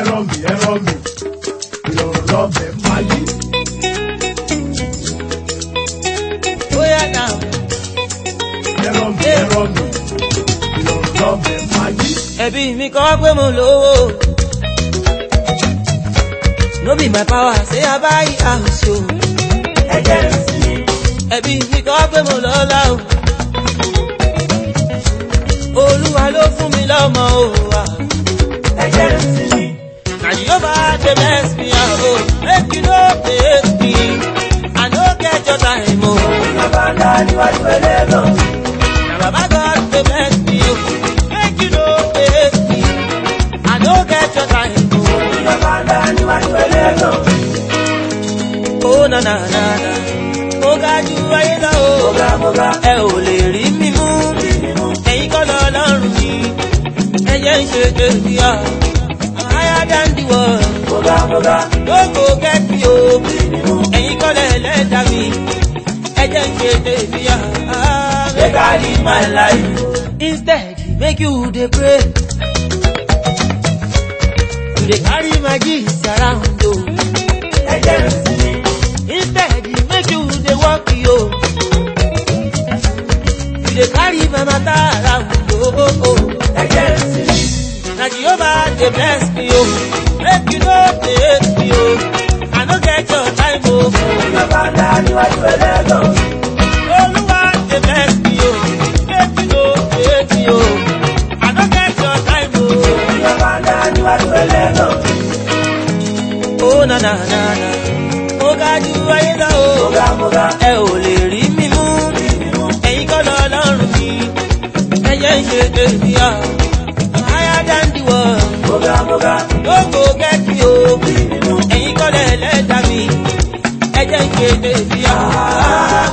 ẹran mi ẹran mi ìrọ̀rùn lọ́bẹ̀ máa yé. bóyá náà. ẹran mi ẹran mi ìrọ̀rùn lọ́bẹ̀ máa yé. ẹbí mi kọ́ pé mo lówó. no be my power say i buy house o. ẹ ẹbí mi kọ́ pé mo lọ́lá o. olúwa ló fún mi lọ́mọ o. dey vex me oh make you no hate me i no get your time oh. na bàbá ni wàá tún ẹlẹ́ lọ. na bàbá God dey vex me oh make you no hate me i no get your time oh. na bàbá ni wàá tún ẹlẹ́ lọ. ó na na na na mo ga ju ayé lọ o. Oh. mo ga mo ga. ẹ ò lè rí mi mú. ẹ̀yin kọ́ lọ lọ́rùn mi. ẹ̀yẹ́ ń ṣe tèmi ọ̀. Ah than the world. Boga go get me o. Ẹ̀yin kọ́ lẹ̀ lẹ́dà mi. Ẹ jẹ́ ń ṣe tèmi Make I live my life. Instead, make you dey pray. You dey carry my gifts around o. instead jẹ́ make you dey walk yo. You dey carry my matter. dey bless me o oh. make you no dey hate me o oh. i no get your time o. Oh. bàbá ńlá níwájú ẹlẹ́gàn. olúwa dey bless me o make you no dey hate me o i no get your time o. bàbá ńlá níwájú ẹlẹ́gàn. ó na na na na mo ga ju ayé lọ o. mo ga lóko gẹ́tì o ẹ̀yin kọ́lẹ̀ ẹlẹ́dà mi ẹ̀jẹ̀ ìkéde sí ọ.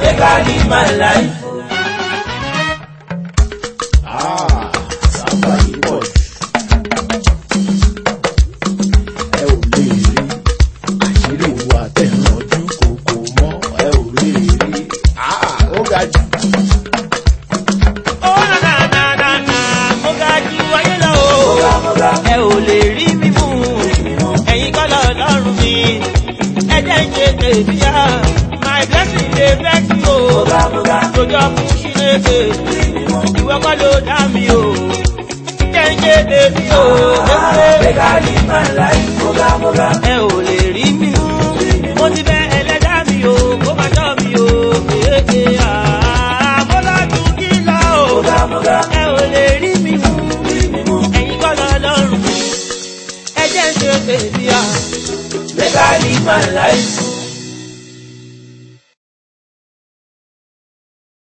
Bẹ́ẹ̀ka ni my life. Oh, na na na na Ó ga jù ayé ẹ ò lè rí mi mú ẹ̀yin kọ́lọ̀ ọlọ́run mi ẹ jẹ́ ń ṣe tèmi yá my blessing dey vex me o lójó fún ṣílẹ̀kẹ̀ ìwọ kọ́ ló dá mi o jẹ́ ń ṣe tèmi o. ẹ ò baby, ah. I live my life.